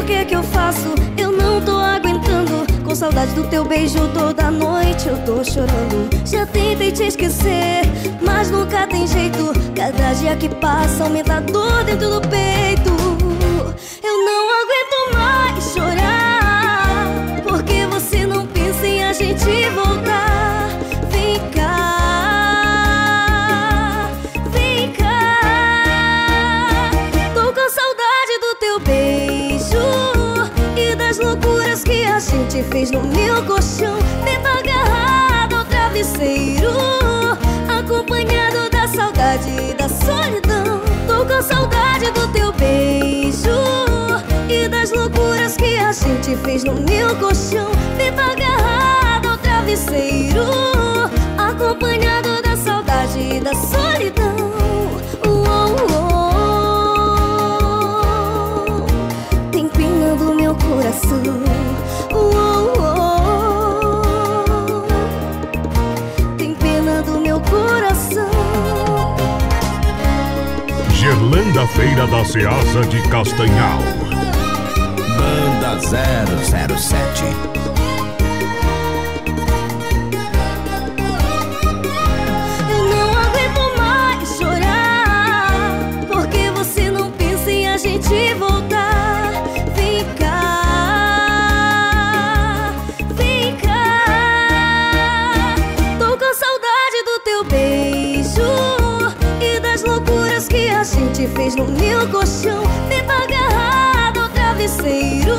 o que é que eu faço? Eu não tô aguentando. Com saudade do teu beijo toda noite eu tô chorando. Já tentei te esquecer, mas nunca tem jeito. Cada dia que passa aumenta a dor dentro do peito. Gente fez no meu colchão. Dentro agarrado ao travesseiro, acompanhado da saudade e da solidão. Tô com saudade do teu beijo e das loucuras que a gente fez no meu colchão. Dentro agarrado ao travesseiro, Gerlanda Feira da Ceasa de Castanhal. Banda 007. Eu não aguento mais chorar. Porque você não pensa em a gente voltar. Gente fez no meu colchão. Dentro agarrado ao travesseiro,